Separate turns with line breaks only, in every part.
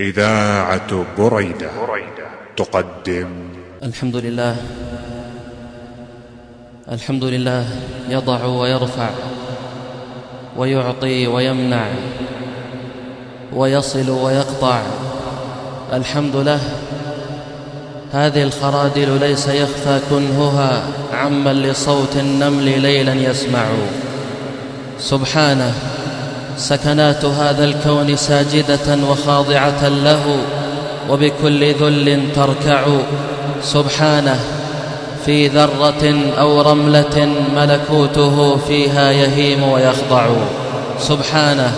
إذاعة بريدة تقدم.
الحمد لله. الحمد لله. يضع ويرفع ويعطي ويمنع ويصل ويقطع. الحمد له. هذه الخرادل ليس يخفى كنهها عمن لصوت النمل ليلا يسمع. سبحانه. سكنات هذا الكون ساجدة وخاضعة له وبكل ذل تركع. سبحانه في ذرة أو رملة ملكوته فيها يهيم ويخضع. سبحانه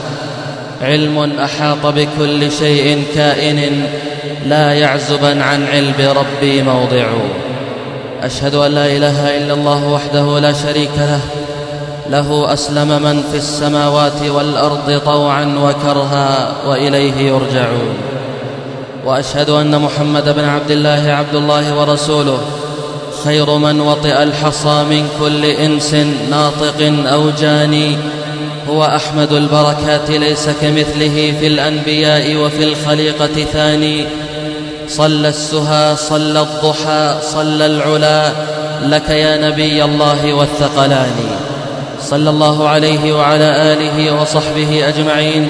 علم أحاط بكل شيء كائن لا يعزبا عن علم ربي موضع. أشهد أن لا إله إلا الله وحده لا شريك له له أسلم من في السماوات والأرض طوعا وكرها وإليه يرجعون. وأشهد أن محمد بن عبد الله عبد الله ورسوله خير من وطئ الحصى من كل إنس ناطق أو جاني. هو أحمد البركات ليس كمثله في الأنبياء وفي الخليقة ثاني. صلى السهى صلى الضحى صلى العلا لك يا نبي الله والثقلان صلى الله عليه وعلى آله وصحبه أجمعين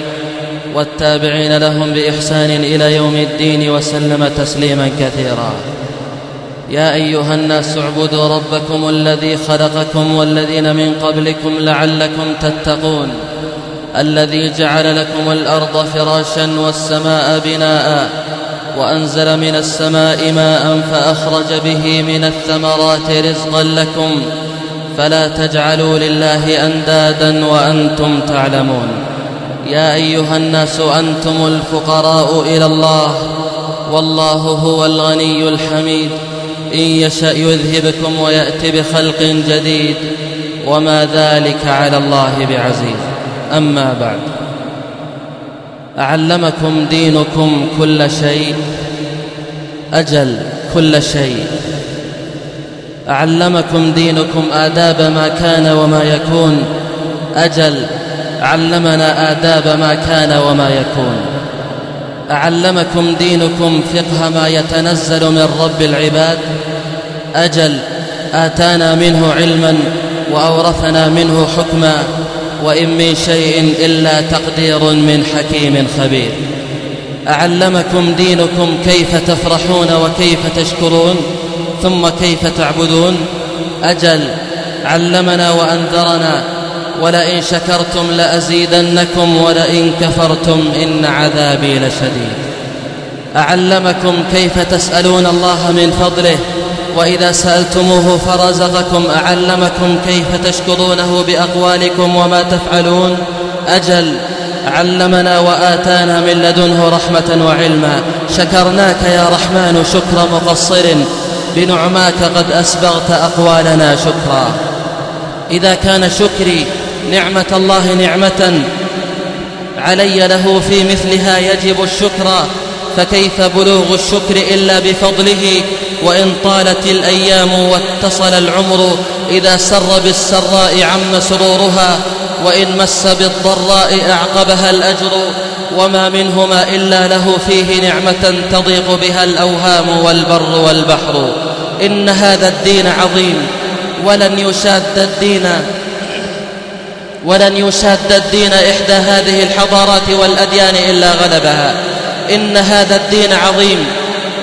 والتابعين لهم بإحسان إلى يوم الدين وسلم تسليما كثيرا. يا أيها الناس اعبدوا ربكم الذي خلقكم والذين من قبلكم لعلكم تتقون الذي جعل لكم الأرض فراشا والسماء بناء وأنزل من السماء ماء فأخرج به من الثمرات رزقا لكم فلا تجعلوا لله أندادا وأنتم تعلمون. يا أيها الناس أنتم الفقراء إلى الله والله هو الغني الحميد. إن يشأ يذهبكم ويأتي بخلق جديد وما ذلك على الله بعزيز. أما بعد أعلمكم دينكم كل شيء أجل كل شيء. أعلمكم دينكم آداب ما كان وما يكون. أجل علمنا آداب ما كان وما يكون. أعلمكم دينكم فقه ما يتنزل من رب العباد. أجل آتانا منه علما وأورثنا منه حكما وإن من شيء إلا تقدير من حكيم خبير. أعلمكم دينكم كيف تفرحون وكيف تشكرون. ثم كيف تعبدون؟ أجل علمنا وأنذرنا ولئن شكرتم لأزيدنكم ولئن كفرتم إن عذابي لشديد. أعلمكم كيف تسألون الله من فضله وإذا سألتموه فرزقكم أعلمكم كيف تشكرونه بأقوالكم وما تفعلون؟ أجل علمنا وآتانا من لدنه رحمة وعلما. شكرناك يا رحمن شكر مقصر. بنعماك قد أسبغت أقوالنا شكرا. إذا كان شكري نعمة الله نعمة علي له في مثلها يجب الشكر فكيف بلوغ الشكر إلا بفضله؟ وإن طالت الأيام واتصل العمر إذا سر بالسراء عم سرورها وإن مس بالضراء أعقبها الأجر. وما منهما إلا له فيه نعمة تضيق بها الأوهام والبر والبحر. إن هذا الدين عظيم. ولن يشاد الدين ولن يشاد الدين إحدى هذه الحضارات والأديان إلا غلبها. إن هذا الدين عظيم.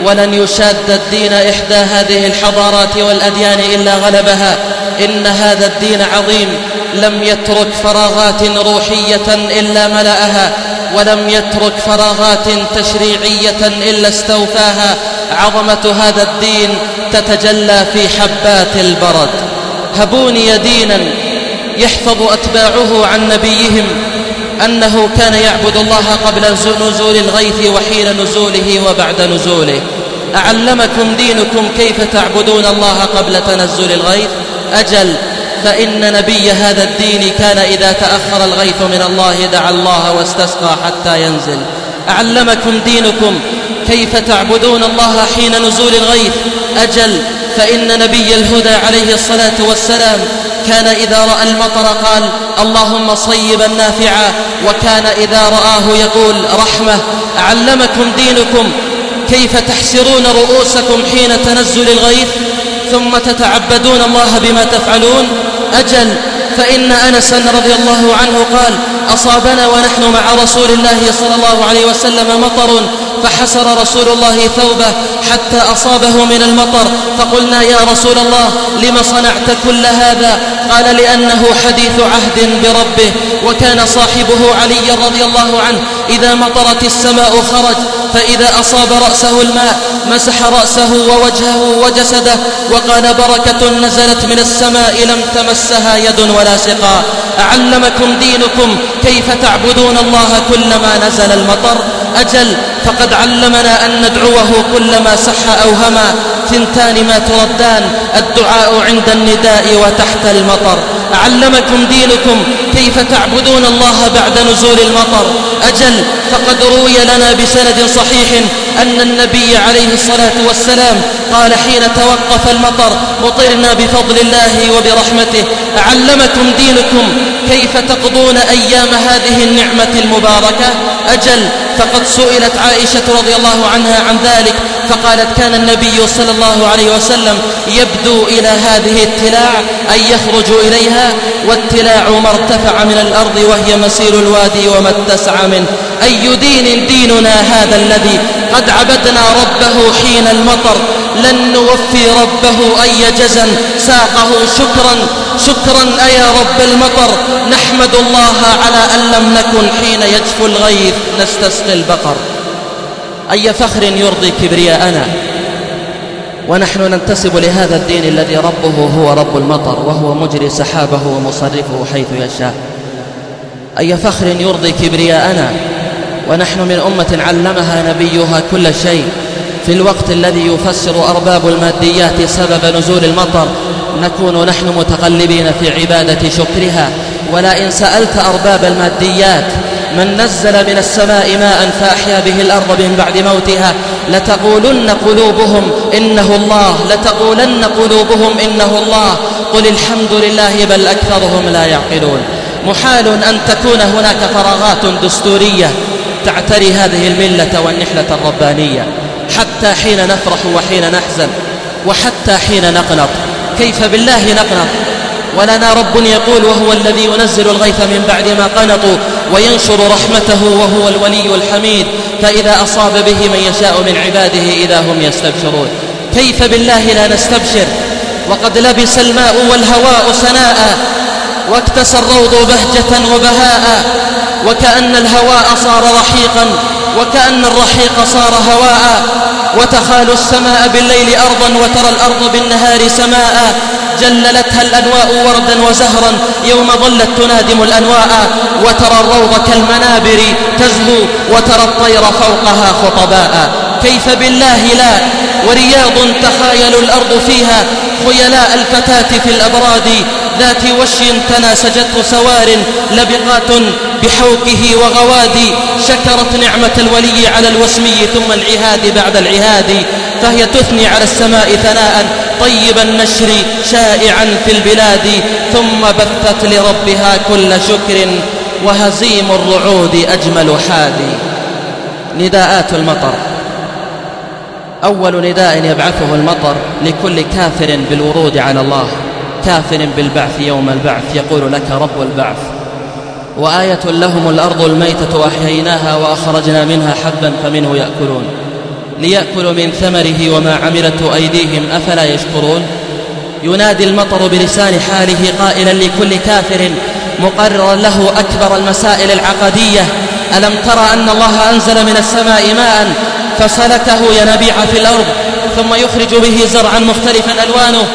ولن يشاد الدين إحدى هذه الحضارات والأديان إلا غلبها. إن هذا الدين عظيم. لم يترك فراغات روحية إلا ملأها ولم يترك فراغات تشريعية إلا استوفاها عظمة هذا الدين تتجلى في حبات البرد. هبوني دينا يحفظ أتباعه عن نبيهم أنه كان يعبد الله قبل نزول الغيث وحين نزوله وبعد نزوله. أعلمكم دينكم كيف تعبدون الله قبل تنزل الغيث؟ أجل فإن نبي هذا الدين كان إذا تأخر الغيث من الله دعا الله واستسقى حتى ينزل. أعلمكم دينكم. كيف تعبدون الله حين نزول الغيث؟ أجل. فإن نبي الهدى عليه الصلاة والسلام كان إذا رأى المطر قال اللهم صيبا نافعا. وكان إذا رآه يقول رحمة. علمكم دينكم. كيف تحسرون رؤوسكم حين تنزل الغيث؟ ثم تتعبدون الله بما تفعلون؟ أجل فإن أنسا رضي الله عنه قال أصابنا ونحن مع رسول الله صلى الله عليه وسلم مطر فحسر رسول الله ثوبه حتى أصابه من المطر فقلنا يا رسول الله لم صنعت كل هذا؟ قال لأنه حديث عهد بربه وكان صاحبه علي رضي الله عنه إذا مطرت السماء خرج فإذا أصاب رأسه الماء مسح رأسه ووجهه وجسده وقال بركة نزلت من السماء لم تمسها يد ولا سقاء علمكم دينكم كيف تعبدون الله كلما نزل المطر؟ أجل فقد علمنا أن ندعوه كلما سح أو هما. ثنتان ما تردان الدعاء عند النداء وتحت المطر. علمكم دينكم كيف تعبدون الله بعد نزول المطر. أجل فقد روي لنا بسند صحيح أن النبي عليه الصلاة والسلام قال حين توقف المطر مطرنا بفضل الله وبرحمته علمكم دينكم كيف تقضون أيام هذه النعمة المباركة؟ أجل فقد سئلت عائشة رضي الله عنها عن ذلك فقالت كان النبي صلى الله عليه وسلم يبدو إلى هذه التلاع أن يخرج إليها والتلاع ما ارتفع من الأرض وهي مسير الوادي وما اتسع منه. أي دين ديننا هذا الذي قد عبدنا ربه حين المطر لن نوفي ربه أي جزا ساقه شكرا شكرا أيا رب المطر. نحمد الله على أن لم نكن حين يجف الغيث نستسقي البقر. أي فخر يرضي كبرياءنا؟ ونحن ننتسب لهذا الدين الذي ربه هو رب المطر وهو مجري سحابه ومصرفه حيث يشاء. أي فخر يرضي كبرياءنا؟ ونحن من أمة علمها نبيها كل شيء. في الوقت الذي يفسر أرباب الماديات سبب نزول المطر نكون نحن متقلبين في عبادة شكرها. ولئن سألت أرباب الماديات من نزل من السماء ماء فأحيا به الأرض من بعد موتها لتقولن قلوبهم إنه الله لتقولن قلوبهم إنه الله. قل الحمد لله بل أكثرهم لا يعقلون. محال أن تكون هناك فراغات دستورية تعتري هذه الملة والنحلة الربانية حتى حين نفرح وحين نحزن وحتى حين نقنط كيف بالله نقنط ولنا رب يقول وهو الذي ينزل الغيث من بعد ما قنطوا وينشر رحمته وهو الولي الحميد. فإذا أصاب به من يشاء من عباده إذا هم يستبشرون. كيف بالله لا نستبشر؟ وقد لبس الماء والهواء سناء واكتسى الروض بهجة وبهاء. وكأن الهواء صار رحيقا وكأن الرحيق صار هواء. وتخال السماء بالليل أرضا وترى الأرض بالنهار سماء. جللتها الأنواء وردا وزهرا يوم ظلت تنادم الأنواء. وترى الروض كالمنابر تزهو وترى الطير فوقها خطباء. كيف بالله لا؟ ورياض تخايل الأرض فيها خيلاء الفتاة في الأبراد. ذات وشي تناسجته سوار لبقات بحوكه وغوادي شكرت نعمة الولي على الوسمي ثم العهاد بعد العهاد فهي تثني على السماء ثناء طيب النشر شائعا في البلاد ثم بثت لربها كل شكر وهزيم الرعود أجمل حادي نداءات المطر. أول نداء يبعثه المطر لكل كافر بالورود على الله. كافر بالبعث يوم البعث يقول لك رب البعث. وآية لهم الأرض الميتة أحييناها وأخرجنا منها حبا فمنه يأكلون. ليأكلوا من ثمره وما عملته أيديهم أفلا يشكرون. ينادي المطر بلسان حاله قائلا لكل كافر مقررا له أكبر المسائل العقدية. ألم ترى أن الله أنزل من السماء ماء فسلكه ينابيع في الأرض ثم يخرج به زرعا مختلفا ألوانه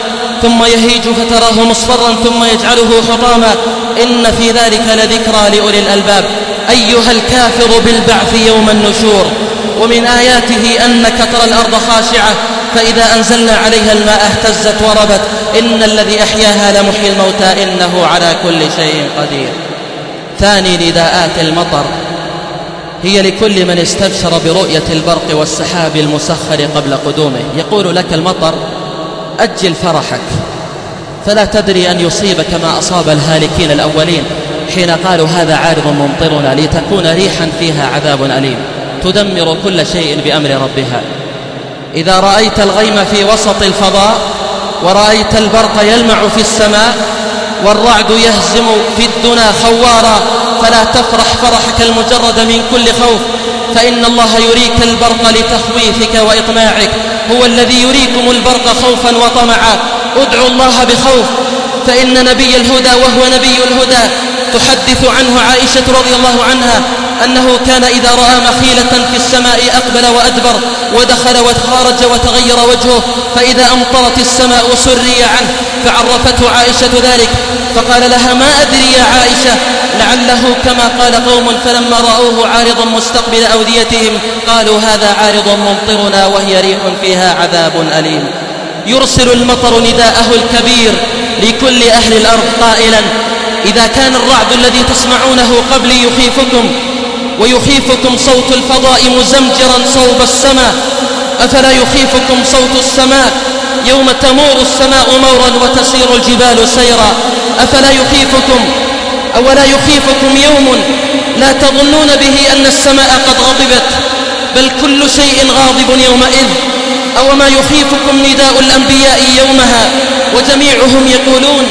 ثم يهيج فتراه مصفرا ثم يجعله حطاما إن في ذلك لذكرى لأولي الألباب. أيها الكافر بالبعث يوم النشور. ومن آياته أنك ترى الأرض خاشعة. فإذا أنزلنا عليها الماء اهتزت وربت. إن الذي أحياها لمحيي الموتى إنه على كل شيء قدير. ثاني نداءات المطر. هي لكل من استبشر برؤية البرق والسحاب المسخر قبل قدومه. يقول لك المطر أجل فرحك. فلا تدري أن يصيبك ما أصاب الهالكين الأولين. حين قالوا هذا عارض ممطرنا لتكون ريحا فيها عذاب أليم. تدمر كل شيء بأمر ربها. إذا رأيت الغيم في وسط الفضاء ورأيت البرق يلمع في السماء والرعد يهزم في الدنا خوارا فلا تفرح فرحك المجرد من كل خوف. فإن الله يريك البرق لتخويفك وإطماعك. هو الذي يريكم البرق خوفا وطمعا. ادعوا الله بخوف. فإن نبي الهدى وهو نبي الهدى. تحدث عنه عائشة رضي الله عنها أنه كان إذا رأى مخيلة في السماء أقبل وأدبر ودخل وخرج وتغير وجهه. فإذا أمطرت السماء سري عنه. فعرفته عائشة ذلك. فقال لها ما أدري يا عائشة. لعله كما قال قوم فلما رأوه عارضا مستقبل أوديتهم قالوا هذا عارض ممطرنا وهي ريح فيها عذاب أليم. يرسل المطر نداءه الكبير لكل أهل الأرض قائلا إذا كان الرعد الذي تسمعونه قبلي يخيفكم ويخيفكم صوت الفضاء مزمجرا صوب السماء. أفلا يخيفكم صوت السماء؟ يوم تمور السماء مورا وتسير الجبال سيرا. أفلا يخيفكم؟ أولا يخيفكم يوم لا تظنون به أن السماء قد غضبت بل كل شيء غاضب يومئذ. أو ما يخيفكم نداء الأنبياء يومها وجميعهم يقولون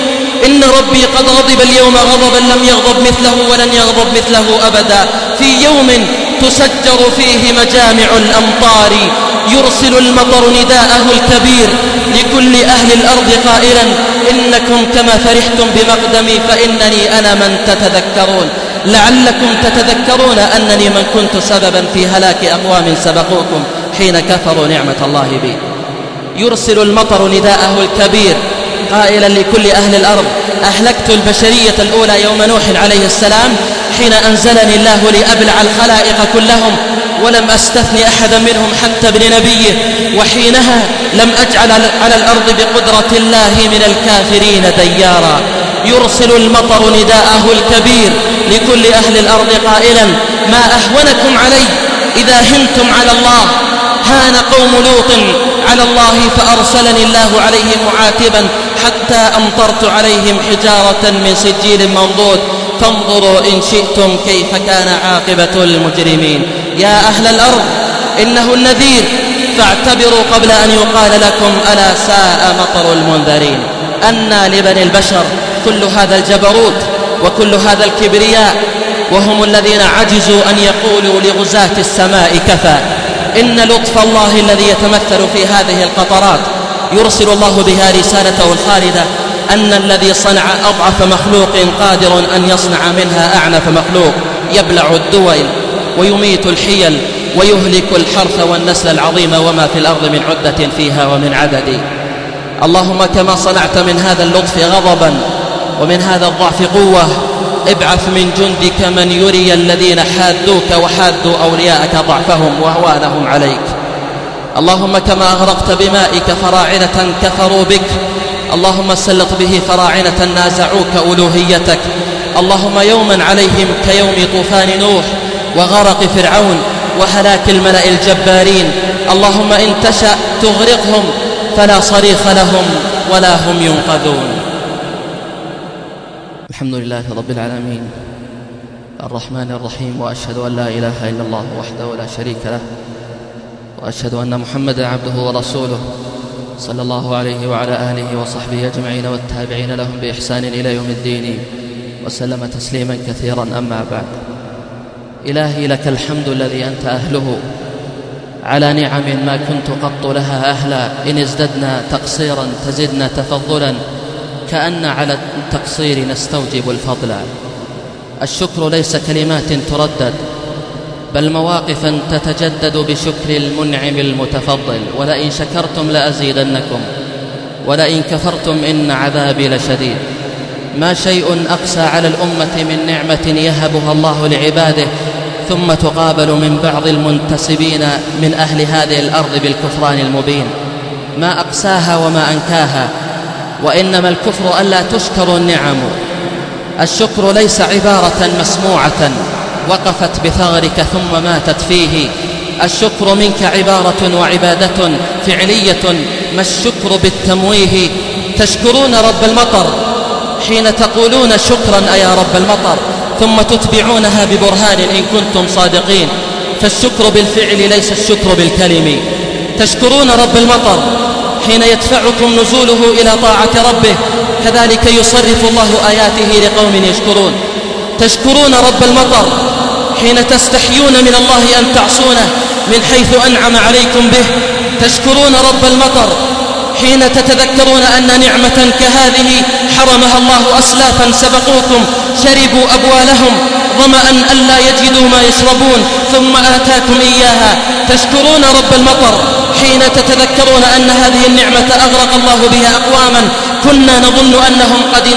إن ربي قد غضب اليوم غضبا لم يغضب مثله ولن يغضب مثله أبدا. في يوم تسجر فيه مجامع الأمطار يرسل المطر نداءه الكبير لكل أهل الأرض قائلا إنكم كما فرحتم بمقدمي فإنني أنا من تتذكرون. لعلكم تتذكرون أنني من كنت سببا في هلاك أقوام سبقوكم حين كفروا نعمة الله بي. يرسل المطر نداءه الكبير قائلا لكل أهل الأرض أهلكت البشرية الأولى يوم نوح عليه السلام حين أنزلني الله لأبلع الخلائق كلهم ولم أستثني أحدا منهم حتى ابن نبيه وحينها لم أجعل على الأرض بقدرة الله من الكافرين ديارا. يرسل المطر نداءه الكبير لكل أهل الأرض قائلا ما أهونكم علي إذا هنتم على الله؟ هان قوم لوط على الله فأرسلني الله عليهم معاتبا حتى أمطرت عليهم حجارة من سجيل منضود. فانظروا إن شئتم كيف كان عاقبة المجرمين. يا أهل الأرض إنه النذير فاعتبروا قبل أن يقال لكم ألا ساء مطر المنذرين. أنى لبني البشر كل هذا الجبروت وكل هذا الكبرياء وهم الذين عجزوا أن يقولوا لغزاة السماء كفى. إن لطف الله الذي يتمثل في هذه القطرات يرسل الله بها رسالته الخالدة أن الذي صنع أضعف مخلوق قادر أن يصنع منها أعنف مخلوق يبلع الدول ويميت الحيل ويهلك الحرث والنسل العظيم وما في الأرض من عدة فيها ومن عدد. اللهم كما صنعت من هذا اللطف غضبا ومن هذا الضعف قوة ابعث من جندك من يري الذين حادوك وحادوا أولياءك ضعفهم وهوانهم عليك. اللهم كما أغرقت بمائك فراعنة كفروا بك اللهم سلط به فراعنة نازعوك ألوهيتك. اللهم يوما عليهم كيوم طوفان نوح وغرق فرعون وهلاك الملأ الجبارين. اللهم إن تشأ تغرقهم فلا صريخ لهم ولا هم ينقذون. الحمد لله رب العالمين. الرحمن الرحيم. وأشهد أن لا إله إلا الله وحده لا شريك له. وأشهد أن محمدا عبده ورسوله. صلى الله عليه وعلى آله وصحبه أجمعين والتابعين لهم بإحسان إلى يوم الدين وسلم تسليما كثيرا أما بعد. إلهي لك الحمد الذي أنت أهله. على نعم ما كنت قط لها أهلا إن ازددنا تقصيرا تزدنا تفضلا كأن على التقصير نستوجب الفضل. الشكر ليس كلمات تردد بل مواقفا تتجدد بشكر المنعم المتفضل ولئن شكرتم لأزيدنكم ولئن كفرتم إن عذابي لشديد. ما شيء أقسى على الأمة من نعمة يهبها الله لعباده ثم تقابل من بعض المنتسبين من أهل هذه الأرض بالكفران المبين. ما أقساها وما أنكاها وإنما الكفر ألا تشكر النعم. الشكر ليس عبارة مسموعة. وقفت بثغرك ثم ماتت فيه. الشكر منك عبارة وعبادة فعلية ما الشكر بالتمويه؟ تشكرون رب المطر حين تقولون شكرا أيا رب المطر ثم تتبعونها ببرهان إن كنتم صادقين. فالشكر بالفعل ليس الشكر بالكلم. تشكرون رب المطر حين يدفعكم نزوله إلى طاعة ربه كذلك يصرف الله آياته لقوم يشكرون. تشكرون رب المطر حين تستحيون من الله أن تعصونه من حيث أنعم عليكم به. تشكرون رب المطر حين تتذكرون أن نعمة كهذه حرمها الله أسلافا سبقوكم شربوا أبوالهم ظمأ ألا يجدوا ما يشربون ثم آتاكم إياها. تشكرون رب المطر حين تتذكرون أن هذه النعمة أغرق الله بها أقواما كنا نظن أنهم قد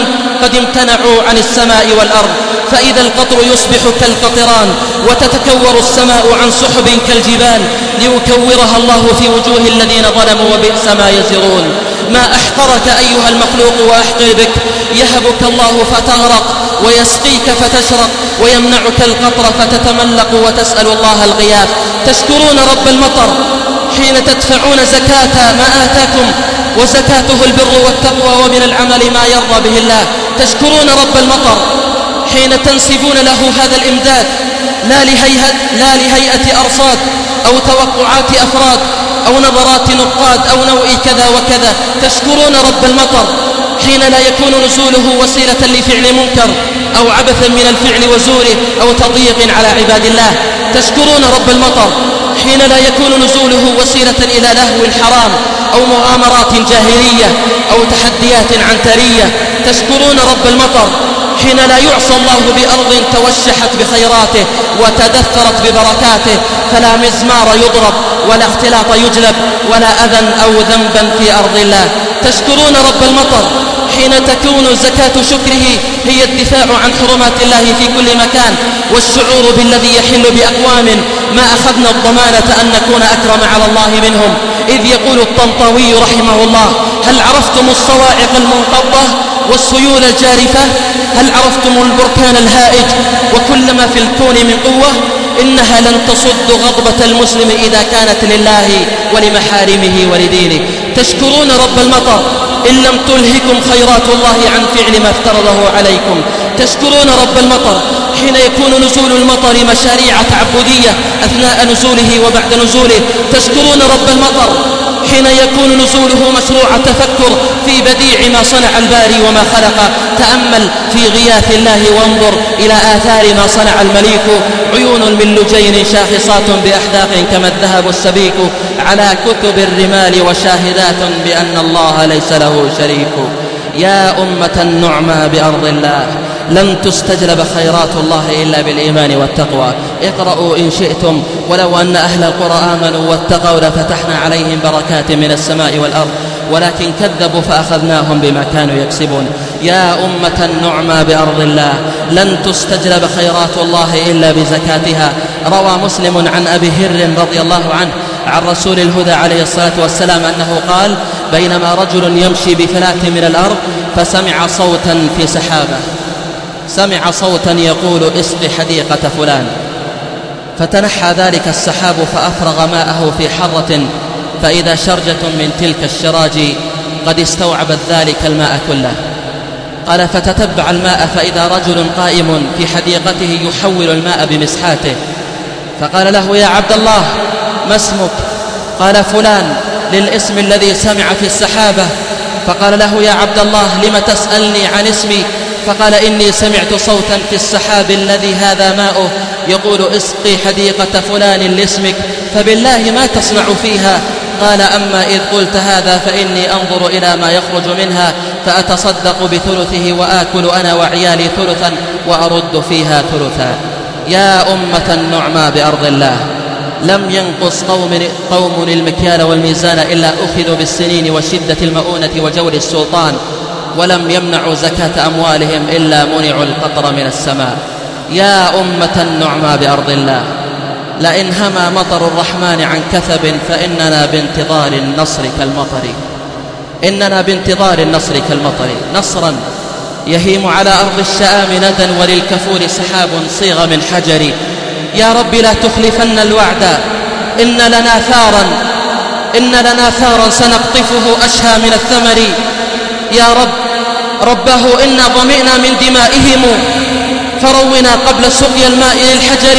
قد امتنعوا عن السماء والأرض. فإذا القطر يصبح كالقطران وتتكور السماء عن سحب كالجبال ليكورها الله في وجوه الذين ظلموا وبئس ما يزرون. ما أحقرك أيها المخلوق وأحقر بك. يهبك الله فتغرق ويسقيك فتشرق ويمنعك القطر فتتملق وتسأل الله الغياث تشكرون رب المطر حين تدفعون زكاة ما آتاكم وزكاته البر والتقوى ومن العمل ما يرضى به الله. تشكرون رب المطر حين تنسبون له هذا الإمداد لا لهيئة, لا لهيئة أرصاد أو توقعات أفراد أو نظرات نقاد أو نوع كذا وكذا. تشكرون رب المطر حين لا يكون نزوله وسيلة لفعل منكر أو عبثا من الفعل وزوره أو تضييق على عباد الله. تشكرون رب المطر حين لا يكون نزوله وسيلة إلى لهو حرام أو مغامرات جاهلية أو تحديات عنترية تشكرون رب المطر حين لا يعصى الله بأرض توشحت بخيراته وتدثرت ببركاته فلا مزمار يضرب ولا اختلاط يجلب ولا أذى أو ذنبا في أرض الله. تشكرون رب المطر حين تكون زكاة شكره هي الدفاع عن حرمات الله في كل مكان والشعور بالذي يحل بأقوام ما أخذنا الضمانة أن نكون أكرم على الله منهم. إذ يقول الطنطاوي رحمه الله هل عرفتم الصواعق المنقضة والسيول الجارفة؟ هل عرفتم البركان الهائج وكل ما في الكون من قوة إنها لن تصد غضبة المسلم إذا كانت لله ولمحارمه ولدينه. تشكرون رب المطر إن لم تلهكم خيرات الله عن فعل ما افترضه عليكم. تشكرون رب المطر حين يكون نزول المطر مشاريع تعبدية أثناء نزوله وبعد نزوله. تشكرون رب المطر حين يكون نزوله مشروع تفكر في بديع ما صنع الباري وما خلق تأمل في غياث الله وانظر إلى آثار ما صنع المليك. عيون من لجين شاخصات بأحداق كما الذهب السبيك. على كتب الرمال وشاهدات بأن الله ليس له شريك. يا أمة النعمى بأرض الله. لن تستجلب خيرات الله إلا بالإيمان والتقوى. اقرأوا إن شئتم. ولو أن أهل القرى آمنوا واتقوا لفتحنا عليهم بركات من السماء والأرض. ولكن كذبوا فأخذناهم بما كانوا يكسبون. يا أمة النعمى بأرض الله لن تستجلب خيرات الله إلا بزكاتها. روى مسلم عن أبي هر رضي الله عنه عن رسول الهدى عليه الصلاة والسلام أنه قال بينما رجل يمشي بفلاة من الأرض فسمع صوتا في سحابة. سمع صوتا يقول اسق حديقة فلان. فتنحى ذلك السحاب فأفرغ ماءه في حرة فإذا شرجة من تلك الشراج قد استوعبت ذلك الماء كله. قال فتتبع الماء فإذا رجل قائم في حديقته يحول الماء بمسحاته. فقال له يا عبد الله ما اسمك؟ قال فلان للاسم الذي سمع في السحابة. فقال له يا عبد الله لم تسألني عن اسمي؟ فقال إني سمعت صوتا في السحاب الذي هذا ماؤه يقول اسقي حديقة فلان لاسمك فبالله ما تصنع فيها؟ قال أما إذ قلت هذا فإني أنظر إلى ما يخرج منها فأتصدق بثلثه وآكل أنا وعيالي ثلثا وأرد فيها ثلثا. يا أمة النعمى بأرض الله لم ينقص قوم, قوم المكيال والميزان إلا أخذوا بالسنين وشدة المؤونة وجور السلطان. ولم يمنعوا زكاة أموالهم إلا منعوا القطر من السماء. يا أمة النعمى بأرض الله لئن هما مطر الرحمن عن كثب فإننا بانتظار النصر كالمطر. إننا بانتظار النصر كالمطر. نصرا يهيم على أرض الشآم ندى وللكفور سحاب صيغ من حجر. يا رب لا تخلفن الوعد إن لنا ثارا إن لنا ثارا سنقطفه أشهى من الثمر. يا رب رباه إنا ظمئنا من دمائهم. فرونا قبل سقي الماء للحجر.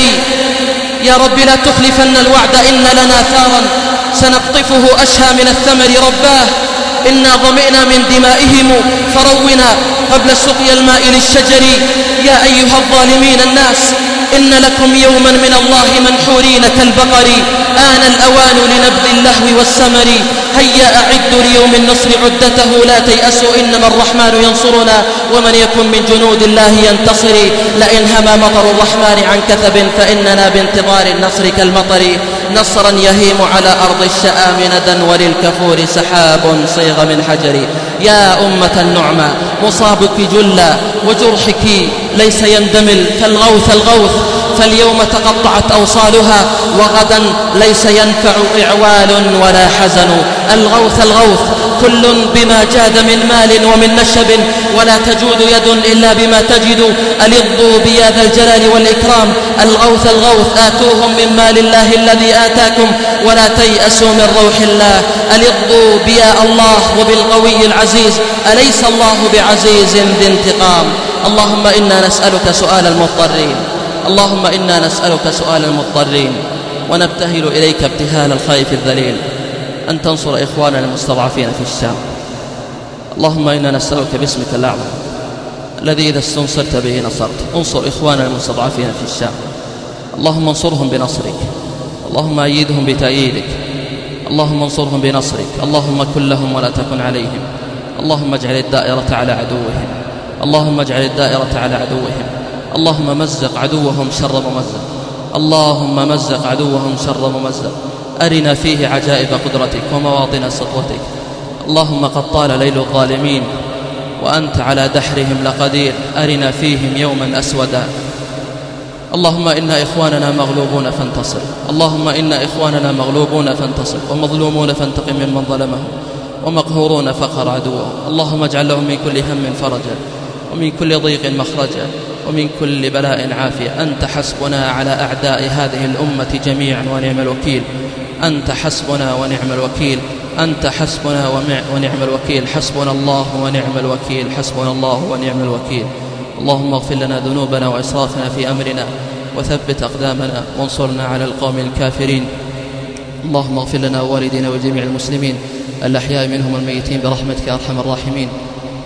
يا رب لا تخلفن الوعد إن لنا ثارا. سنقطفه أشهى من الثمر رباه. إنا ظمئنا من دمائهم. فرونا قبل سقي الماء للشجر. يا أيها الظالمين الناس إن لكم يوما من الله منحورين كالبقر. آن الأوان لنبذ اللهو والسمر. هيا أعدوا ليوم النصر عدته. لا تيأسوا إنما الرحمن ينصرنا ومن يكن من جنود الله ينتصر. لئن هما مطر الرحمن عن كثب فإننا بانتظار النصر كالمطر. نصرا يهيم على أرض الشآم ندا وللكفور سحاب صيغ من حجر. يا أمة النعمى مصابك جلا وجرحك ليس يندمل كالغوث الغوث. فاليوم تقطعت أوصالها وغدا ليس ينفع إعوال ولا حزن. الغوث الغوث كل بما جاد من مال ومن نشب ولا تجود يد إلا بما تجد. ألضوا بيا ذا الجلال والإكرام. الغوث الغوث آتوهم من مال الله الذي آتاكم ولا تيأسوا من روح الله. ألضوا بيا الله وبالقوي العزيز. أليس الله بعزيز ذي انتقام؟ اللهم إنا نسألك سؤال المضطرين. اللهم إنا نسألك سؤال المضطرين ونبتهل إليك ابتهال الخائف الذليل. أن تنصر إخواننا المستضعفين في الشام. اللهم إنا نسألك باسمك الأعظم الذي إذا استنصرت به نصرت. انصر إخواننا المستضعفين في الشام. اللهم انصرهم بنصرك. اللهم أيدهم بتأييدك. اللهم انصرهم بنصرك. اللهم كن لهم ولا تكن عليهم. اللهم اجعل الدائرة على عدوهم. اللهم اجعل الدائرة على عدوهم. اللهم مزق عدوهم شر ممزق. اللهم مزق عدوهم شر ممزق. أرنا فيه عجائب قدرتك ومواطن سطوتك. اللهم قد طال ليل الظالمين وأنت على دحرهم لقدير. أرنا فيهم يوما أسودا. اللهم إن إخواننا مغلوبون فانتصر. اللهم إن إخواننا مغلوبون فانتصر. ومظلومون فانتقم ممن ظلمهم. ومقهورون فقر عدوهم. اللهم اجعل لهم من كل هم فرجا. ومن كل ضيق مخرجا. ومن كل بلاء عافية. أنت حسبنا على أعداء هذه الأمة جميعا ونعم الوكيل. أنت حسبنا ونعم الوكيل. أنت حسبنا ونعم الوكيل. حسبنا الله ونعم الوكيل. حسبنا الله ونعم الوكيل. اللهم اغفر لنا ذنوبنا وإسرافنا في أمرنا. وثبت أقدامنا. وانصرنا على القوم الكافرين. اللهم اغفر لنا ووالدينا وجميع المسلمين. الأحياء منهم الميتين برحمتك أرحم الراحمين.